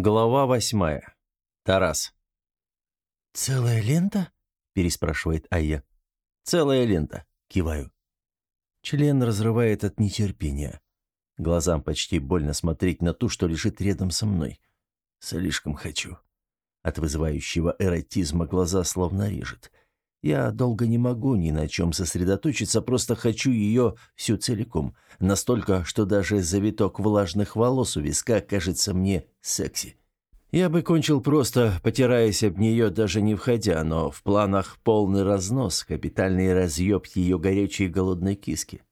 Глава восьмая. Тарас. «Целая лента?» – переспрашивает Айя. «Целая лента», – киваю. Член разрывает от нетерпения. Глазам почти больно смотреть на ту, что лежит рядом со мной. Слишком хочу. От вызывающего эротизма глаза словно режет. Я долго не могу ни на чем сосредоточиться, просто хочу ее всю целиком. Настолько, что даже завиток влажных волос у виска кажется мне секси. Я бы кончил просто, потираясь об нее, даже не входя, но в планах полный разнос, капитальный разъеб ее горячей голодной киски.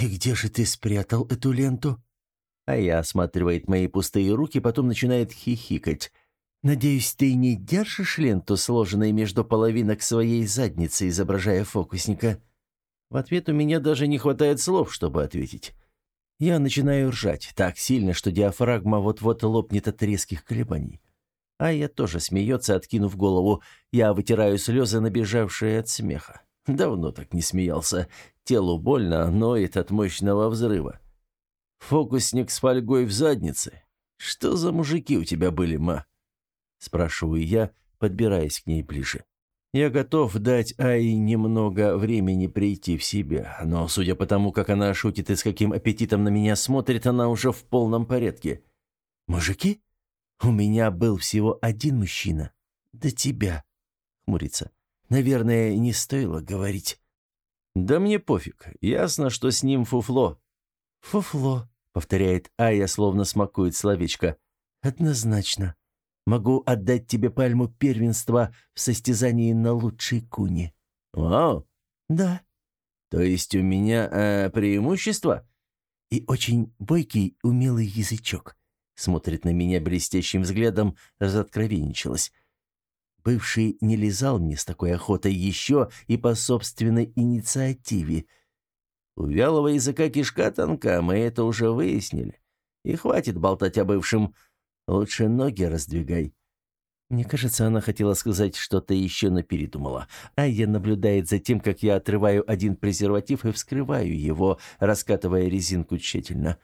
«И где же ты спрятал эту ленту?» А я осматривает мои пустые руки, потом начинает хихикать. «Надеюсь, ты не держишь ленту, сложенной между половинок своей задницы, изображая фокусника?» В ответ у меня даже не хватает слов, чтобы ответить. Я начинаю ржать так сильно, что диафрагма вот-вот лопнет от резких колебаний. А я тоже смеется, откинув голову. Я вытираю слезы, набежавшие от смеха. Давно так не смеялся. Телу больно, ноет от мощного взрыва. Фокусник с фольгой в заднице. Что за мужики у тебя были, ма? Спрашиваю я, подбираясь к ней ближе. Я готов дать Ай немного времени прийти в себя, но судя по тому, как она шутит и с каким аппетитом на меня смотрит, она уже в полном порядке. «Мужики? У меня был всего один мужчина. До тебя», — хмурится. «Наверное, не стоило говорить». «Да мне пофиг. Ясно, что с ним фуфло». «Фуфло», — повторяет Ая, словно смакует словечко. «Однозначно». Могу отдать тебе пальму первенства в состязании на лучшей куни». «Вау!» «Да». «То есть у меня э, преимущество?» «И очень бойкий, умелый язычок». Смотрит на меня блестящим взглядом, разоткровенничалась. Бывший не лизал мне с такой охотой еще и по собственной инициативе. У вялого языка кишка тонка, мы это уже выяснили. И хватит болтать о бывшем. Лучше ноги раздвигай». Мне кажется, она хотела сказать что-то еще, но передумала. А я наблюдает за тем, как я отрываю один презерватив и вскрываю его, раскатывая резинку тщательно.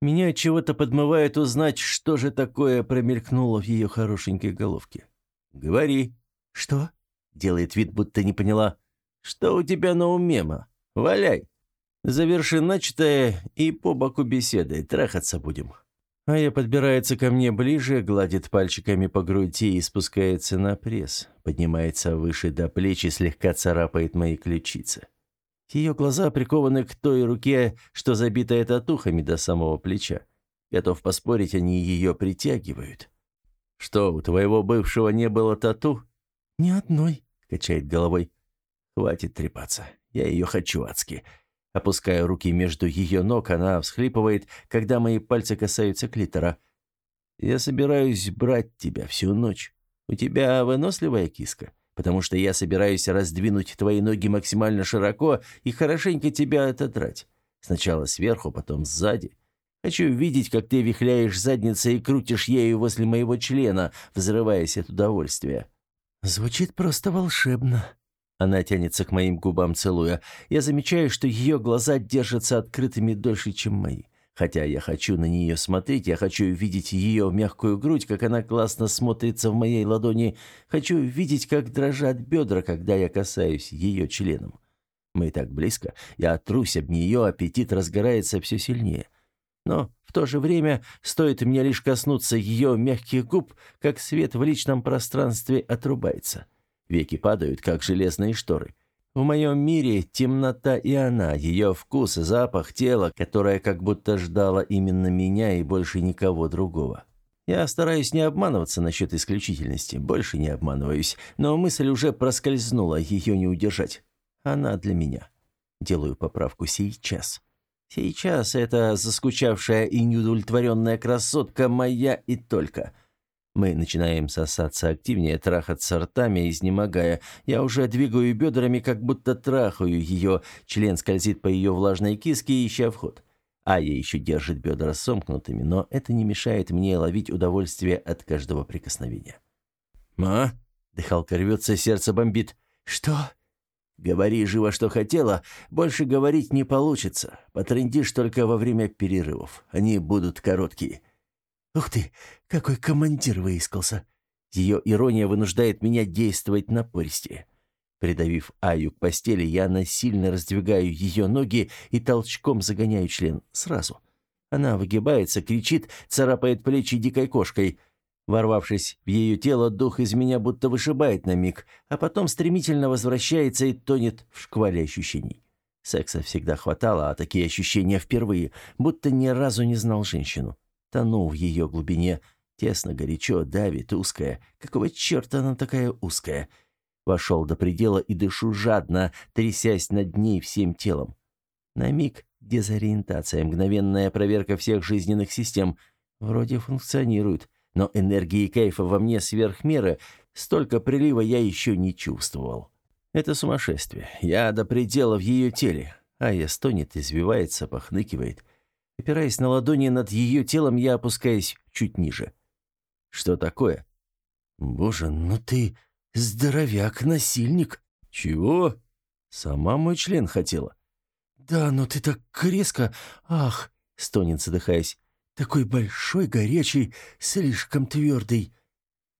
Меня чего-то подмывает узнать, что же такое промелькнуло в ее хорошенькой головке. «Говори». «Что?» — делает вид, будто не поняла. «Что у тебя на уме, ма? Валяй. Заверши начатое и по боку беседы. Трахаться будем». Ая подбирается ко мне ближе, гладит пальчиками по груди и спускается на пресс. Поднимается выше до плеч и слегка царапает мои ключицы. Ее глаза прикованы к той руке, что забитая татухами до самого плеча. Готов поспорить, они ее притягивают. «Что, у твоего бывшего не было тату?» «Ни одной», — качает головой. «Хватит трепаться. Я ее хочу адски. Опуская руки между ее ног, она всхлипывает, когда мои пальцы касаются клитора. «Я собираюсь брать тебя всю ночь. У тебя выносливая киска, потому что я собираюсь раздвинуть твои ноги максимально широко и хорошенько тебя отодрать. Сначала сверху, потом сзади. Хочу видеть, как ты вихляешь задницей и крутишь ею возле моего члена, взрываясь от удовольствия». «Звучит просто волшебно», она тянется к моим губам, целуя. Я замечаю, что ее глаза держатся открытыми дольше, чем мои. Хотя я хочу на нее смотреть, я хочу видеть ее мягкую грудь, как она классно смотрится в моей ладони. Хочу видеть, как дрожат бедра, когда я касаюсь ее членом. Мы так близко. Я трусь об нее, аппетит разгорается все сильнее. Но в то же время стоит мне лишь коснуться ее мягких губ, как свет в личном пространстве отрубается. Веки падают, как железные шторы. В моем мире темнота и она, ее вкус, запах, тело, которое как будто ждало именно меня и больше никого другого. Я стараюсь не обманываться насчет исключительности, больше не обманываюсь, но мысль уже проскользнула, ее не удержать. Она для меня. Делаю поправку сейчас. Сейчас эта заскучавшая и неудовлетворенная красотка моя и только – мы начинаем сосаться активнее, трахаться ртами, изнемогая. Я уже двигаю бедрами, как будто трахаю ее. Член скользит по ее влажной киске, ища вход. А я еще держит бедра сомкнутыми, но это не мешает мне ловить удовольствие от каждого прикосновения. «Ма?» — дыхалка рвется, сердце бомбит. «Что?» «Говори живо, что хотела. Больше говорить не получится. Потрындишь только во время перерывов. Они будут короткие». Ух ты, какой командир выискался. Ее ирония вынуждает меня действовать напористее. Придавив Аю к постели, я насильно раздвигаю ее ноги и толчком загоняю член сразу. Она выгибается, кричит, царапает плечи дикой кошкой. Ворвавшись в ее тело, дух из меня будто вышибает на миг, а потом стремительно возвращается и тонет в шквале ощущений. Секса всегда хватало, а такие ощущения впервые, будто ни разу не знал женщину. Тону в ее глубине, тесно, горячо, давит, узкая. Какого черта она такая узкая? Вошел до предела и дышу жадно, трясясь над ней всем телом. На миг дезориентация, мгновенная проверка всех жизненных систем. Вроде функционирует, но энергии и кайфа во мне сверх меры, столько прилива я еще не чувствовал. Это сумасшествие. Я до предела в ее теле. а я стонет, извивается, похныкивает. Опираясь на ладони над ее телом, я опускаюсь чуть ниже. Что такое? Боже, ну ты... «Здоровяк, насильник». «Чего?» «Сама мой член хотела». «Да, но ты так резко... Ах!» — стонет, задыхаясь. «Такой большой, горячий, слишком твердый».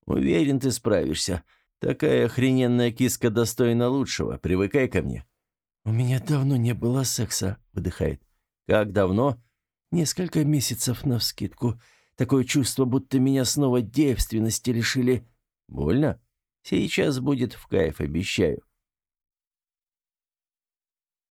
«Уверен, ты справишься. Такая охрененная киска достойна лучшего. Привыкай ко мне». «У меня давно не было секса», — выдыхает. «Как давно?» «Несколько месяцев навскидку. Такое чувство, будто меня снова девственности лишили». «Больно?» Сейчас будет в кайф, обещаю.